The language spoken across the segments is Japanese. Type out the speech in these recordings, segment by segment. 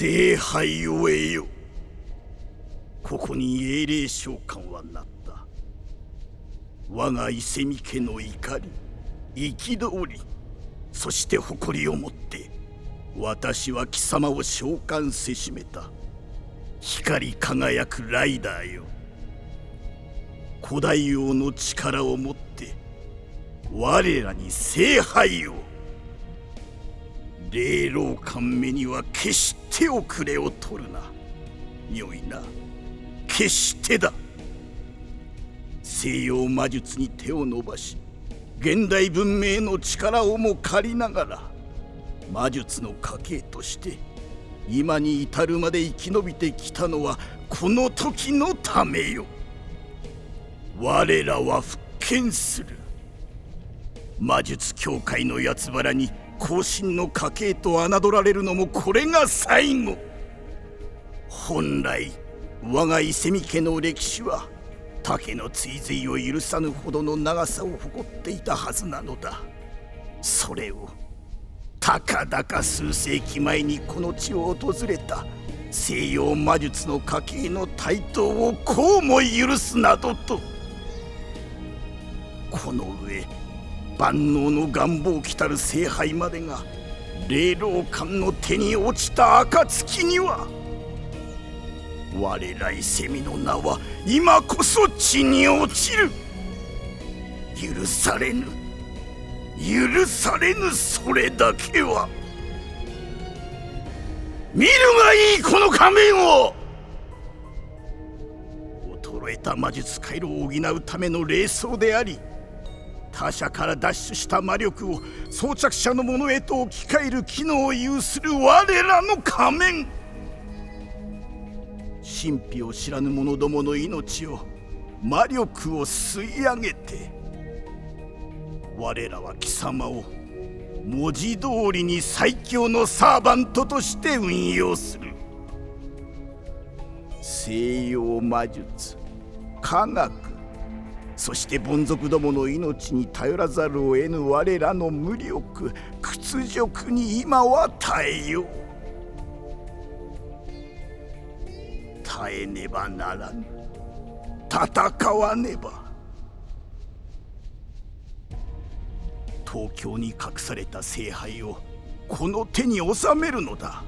聖杯を得よ。ここに英霊召喚はなった。我が伊勢美家の怒り憤りそして誇りを持って私は貴様を召喚せしめた。光り輝くライダーよ。古代王の力を持って我らに聖杯を。霊老官目には決して手遅れを取るな。よいな。決してだ。西洋魔術に手を伸ばし現代文明の力をも借りながら魔術の家系として今に至るまで生き延びてきたのはこの時のためよ。我らは復権する。魔術協会の八つ原に後進の家系と侮られるのもこれが最後。本来我が伊勢美家の歴史は竹の追随を許さぬほどの長さを誇っていたはずなのだ。それをたかだか数世紀前にこの地を訪れた西洋魔術の家系の台頭をこうも許すなどと。この上万能の願望来たる聖杯までが霊老官の手に落ちた暁には我ら伊勢美の名は今こそ地に落ちる。許されぬ。許されぬそれだけは。見るがいいこの仮面を。衰えた魔術回路を補うための霊装であり他者から脱出した魔力を装着者のものへと置き換える機能を有する我らの仮面神秘を知らぬ者どもの命を魔力を吸い上げて我らは貴様を文字通りに最強のサーバントとして運用する。西洋魔術科学。そして凡族どもの命に頼らざるを得ぬ我らの無力屈辱に今は耐えよう。耐えねばならぬ。戦わねば。東京に隠された聖杯をこの手に収めるのだ。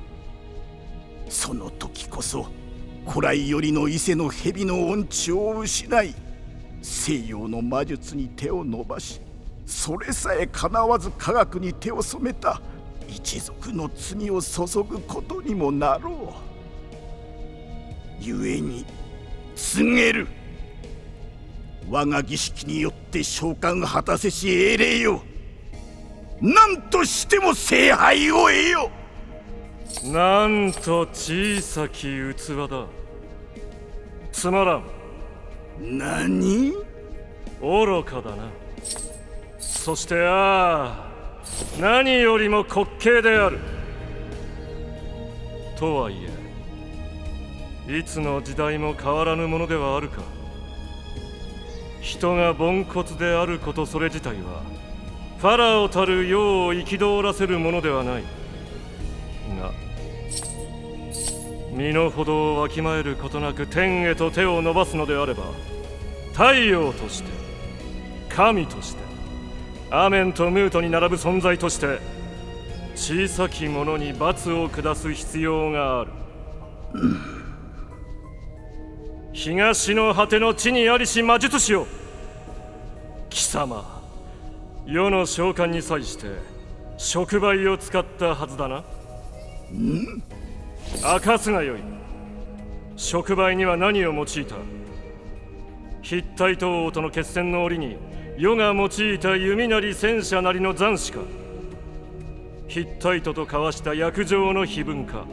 その時こそ古来よりの伊勢の蛇の音痴を失い西洋の魔術に手を伸ばしそれさえかなわず科学に手を染めた一族の罪を注ぐことにもなろう。故に告げる。我が儀式によって召喚果たせし英霊よ。何としても聖杯を得よ。なんと小さき器だ。つまらん。何？愚かだな。そしてああ何よりも滑稽である。とはいえいつの時代も変わらぬものではあるか。人が凡骨であることそれ自体はファラオたる世を憤らせるものではない。が身の程をわきまえることなく天へと手を伸ばすのであれば太陽として神としてアメンとムートに並ぶ存在として小さき者に罰を下す必要がある、東の果ての地にありし魔術師よ貴様世の召喚に際して触媒を使ったはずだな。明かすがよい。触媒には何を用いた？ヒッタイト王との決戦の折に世が用いた弓なり戦車なりの残滓か。ヒッタイトと交わした約定の碑文か。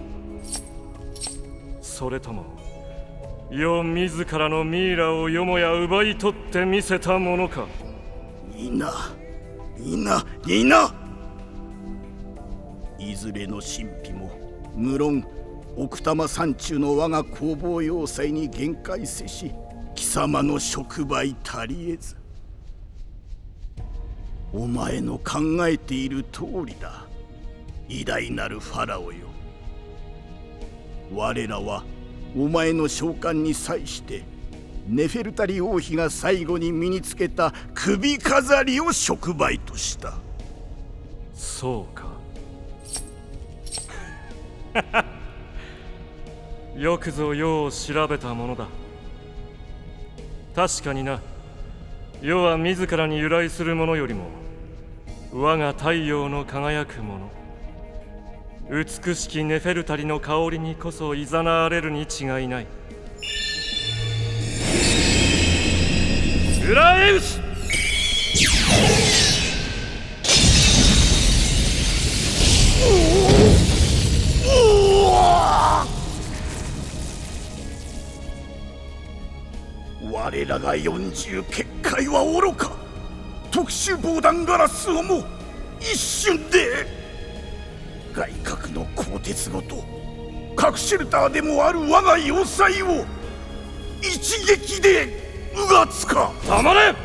それとも世自らのミイラをよもや奪い取ってみせたものか。いないないないずれの神秘も無論奥多摩山中の我が工房要塞に限界せし貴様の触媒足りえず。お前の考えている通りだ。偉大なるファラオよ。我らはお前の召喚に際してネフェルタリ王妃が最後に身につけた首飾りを触媒とした。そうか。よくぞ世を調べたものだ。確かにな。世は自らに由来するものよりも我が太陽の輝くもの。美しきネフェルタリの香りにこそ誘われるに違いない。ウラエウス我らが40結界は愚か。特殊防弾ガラスをも一瞬で。外角の鋼鉄ごと核シェルターでもある我が要塞を一撃でうがつか。黙れ！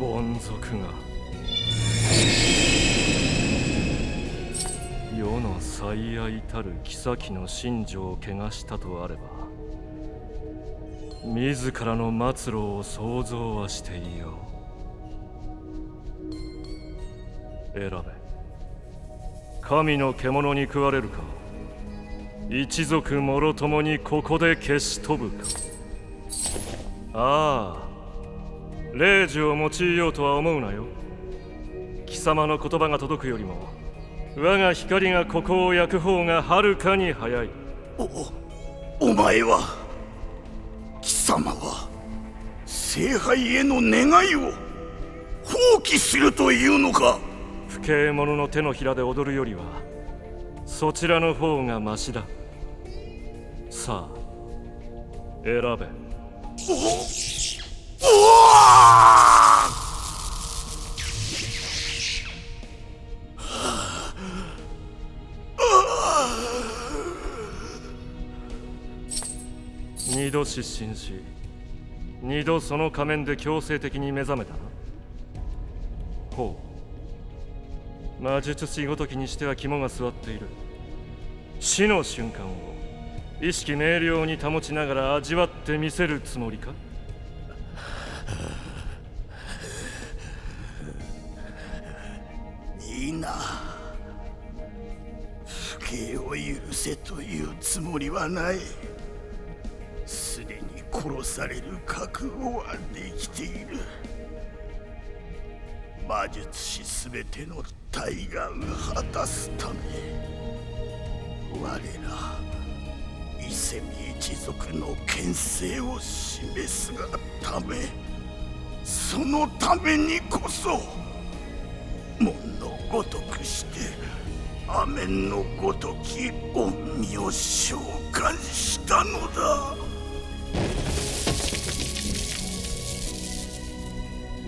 凡族が。世の最愛たる妃の心情を汚したとあれば自らの末路を想像はしていよう。選べ。神の獣に食われるか。一族もろともにここで消し飛ぶか。ああ霊樹を用いようとは思うなよ。貴様の言葉が届くよりも我が光がここを焼く方がはるかに早い。おお前は。様は聖杯への願いを放棄するというのか？不敬者の手のひらで踊るよりはそちらの方がマシだ。さあ選べ。おお度失神し二度その仮面で強制的に目覚めたな。ほう。魔術師ごときにしては肝が据わっている。死の瞬間を意識明瞭に保ちながら味わってみせるつもりか？いいな不敬を許せというつもりはない。殺される覚悟はできている。魔術師すべての大願を果たすため我ら伊勢美一族の権勢を示すがためそのためにこそ門のごとくして雨のごとき恩義を召喚したのだ。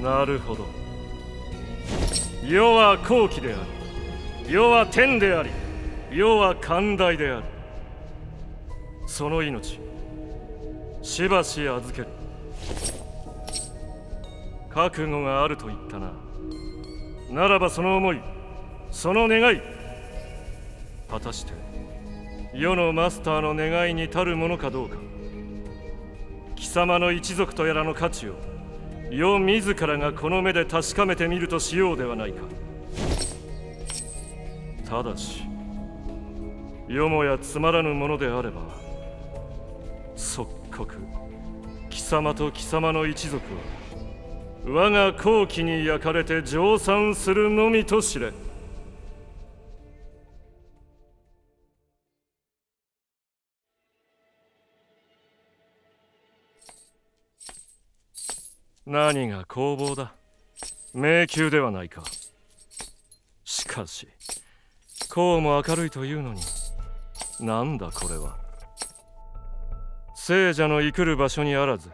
なるほど。世は後期であり世は天であり世は寛大であるその命しばし預ける。覚悟があると言ったな。ならばその思いその願い果たして世のマスターの願いに足るものかどうか。貴様の一族とやらの価値を世自らがこの目で確かめてみるとしようではないか。ただしよもやつまらぬものであれば即刻貴様と貴様の一族は我が後期に焼かれて蒸散するのみと知れ。何が工房だ？迷宮ではないか。しかしこうも明るいというのになんだこれは。聖者の生くる場所にあらず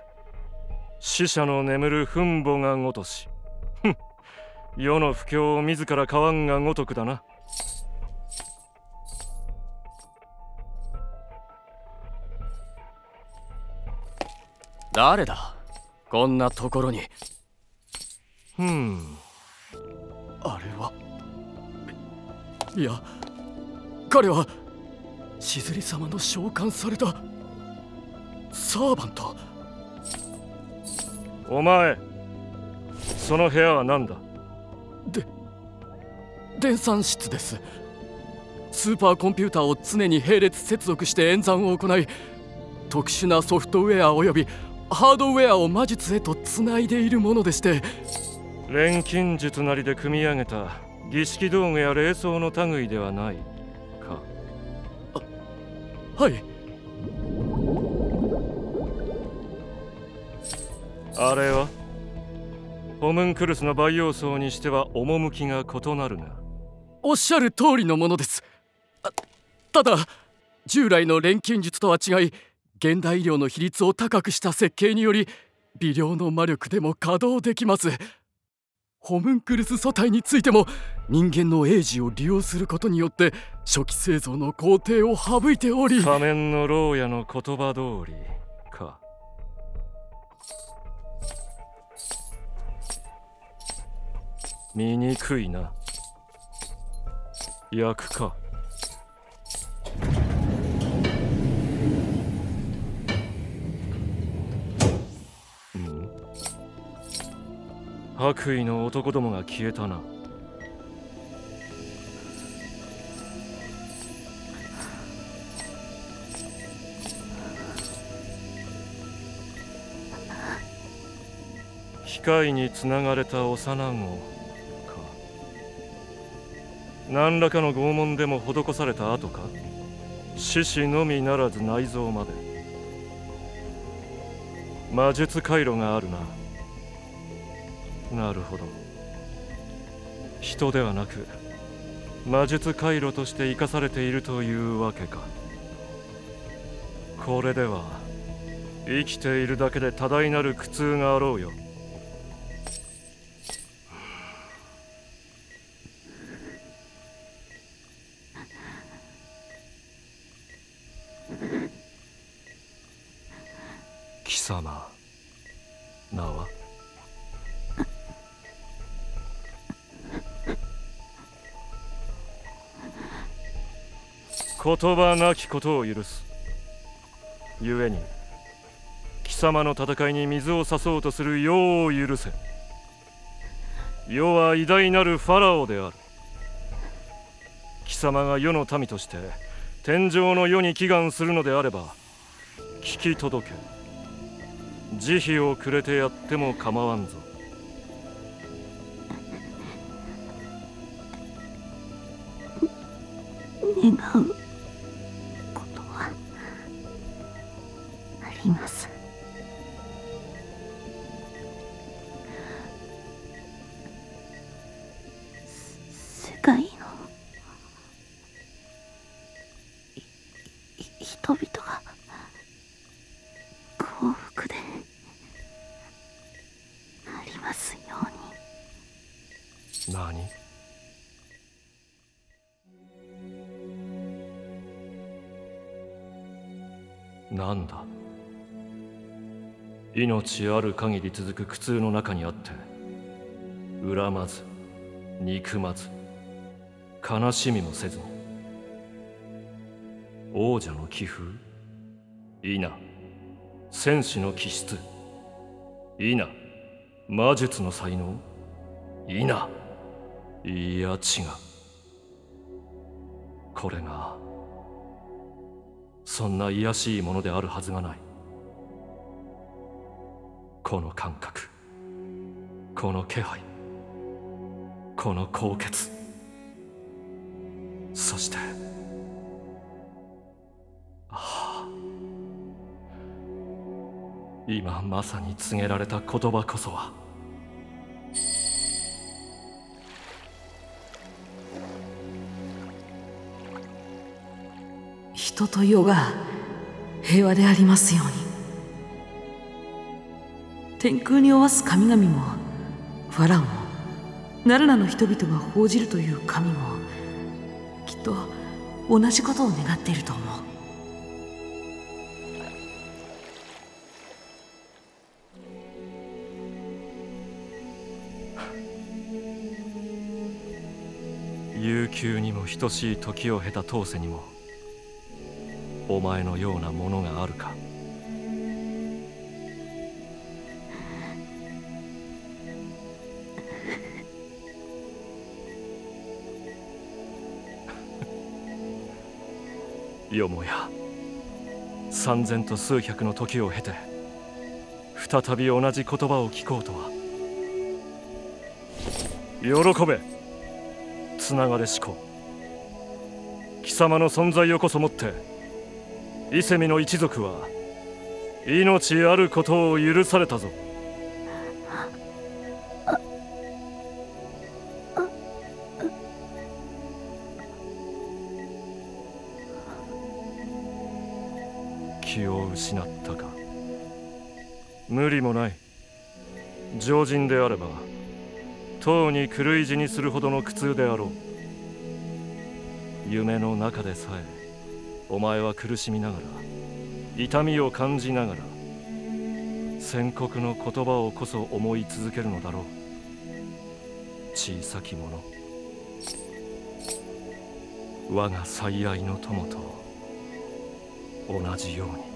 死者の眠る墳墓がごとし世の不況を自ら買わんがごとくだな。誰だ？こんなところに。ふんあれは。いや彼は千鶴様の召喚されたサーバント。お前その部屋は何だ？で電算室です。スーパーコンピューターを常に並列接続して演算を行い特殊なソフトウェアおよびハードウェアを魔術へとつないでいるものでして。錬金術なりで組み上げた。儀式道具や霊装の類ではないか。はい。あれは？ホムンクルスの培養層にしては趣が異なるな。おっしゃる通りのものです。あただ従来の錬金術とは違い現代医療の比率を高くした設計により微量の魔力でも稼働できます。ホムンクルス素体についても人間の英治を利用することによって初期製造の工程を省いており。仮面の牢屋の言葉通りか。醜いな。役か。白衣の男どもが消えたな。機械につながれた幼子か。何らかの拷問でも施された後か。獅子のみならず内臓まで。魔術回路があるな。なるほど。人ではなく魔術回路として生かされているというわけか。これでは生きているだけで多大なる苦痛があろうよ。貴様名は？言葉なきことを許す。故に貴様の戦いに水を差そうとする世を許せ。世は偉大なるファラオである。貴様が世の民として天上の世に祈願するのであれば聞き届け。慈悲をくれてやっても構わんぞ。願う。何？なんだ？命ある限り続く苦痛の中にあって恨まず憎まず悲しみもせずに王者の気風いな戦士の気質いな魔術の才能いないや違う。これがそんな卑しいものであるはずがない。この感覚この気配この高潔。そしてああ。今まさに告げられた言葉こそは人と世が平和でありますように。天空に負わす神々もファラオもナルナの人々が報じるという神もきっと同じことを願っていると思う。悠久にも等しい時を経た当世にもお前のようなものがあるか？よもや三千と数百の時を経て再び同じ言葉を聞こうとは。喜べつながれし子。貴様の存在をこそもって伊勢美の一族は命あることを許されたぞ。気を失ったか。無理もない。常人であればとうに狂い死にするほどの苦痛であろう。夢の中でさえ。お前は苦しみながら痛みを感じながら宣告の言葉をこそ思い続けるのだろう。小さき者。我が最愛の友と同じように。